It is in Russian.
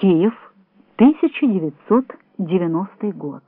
Киев, 1990 год.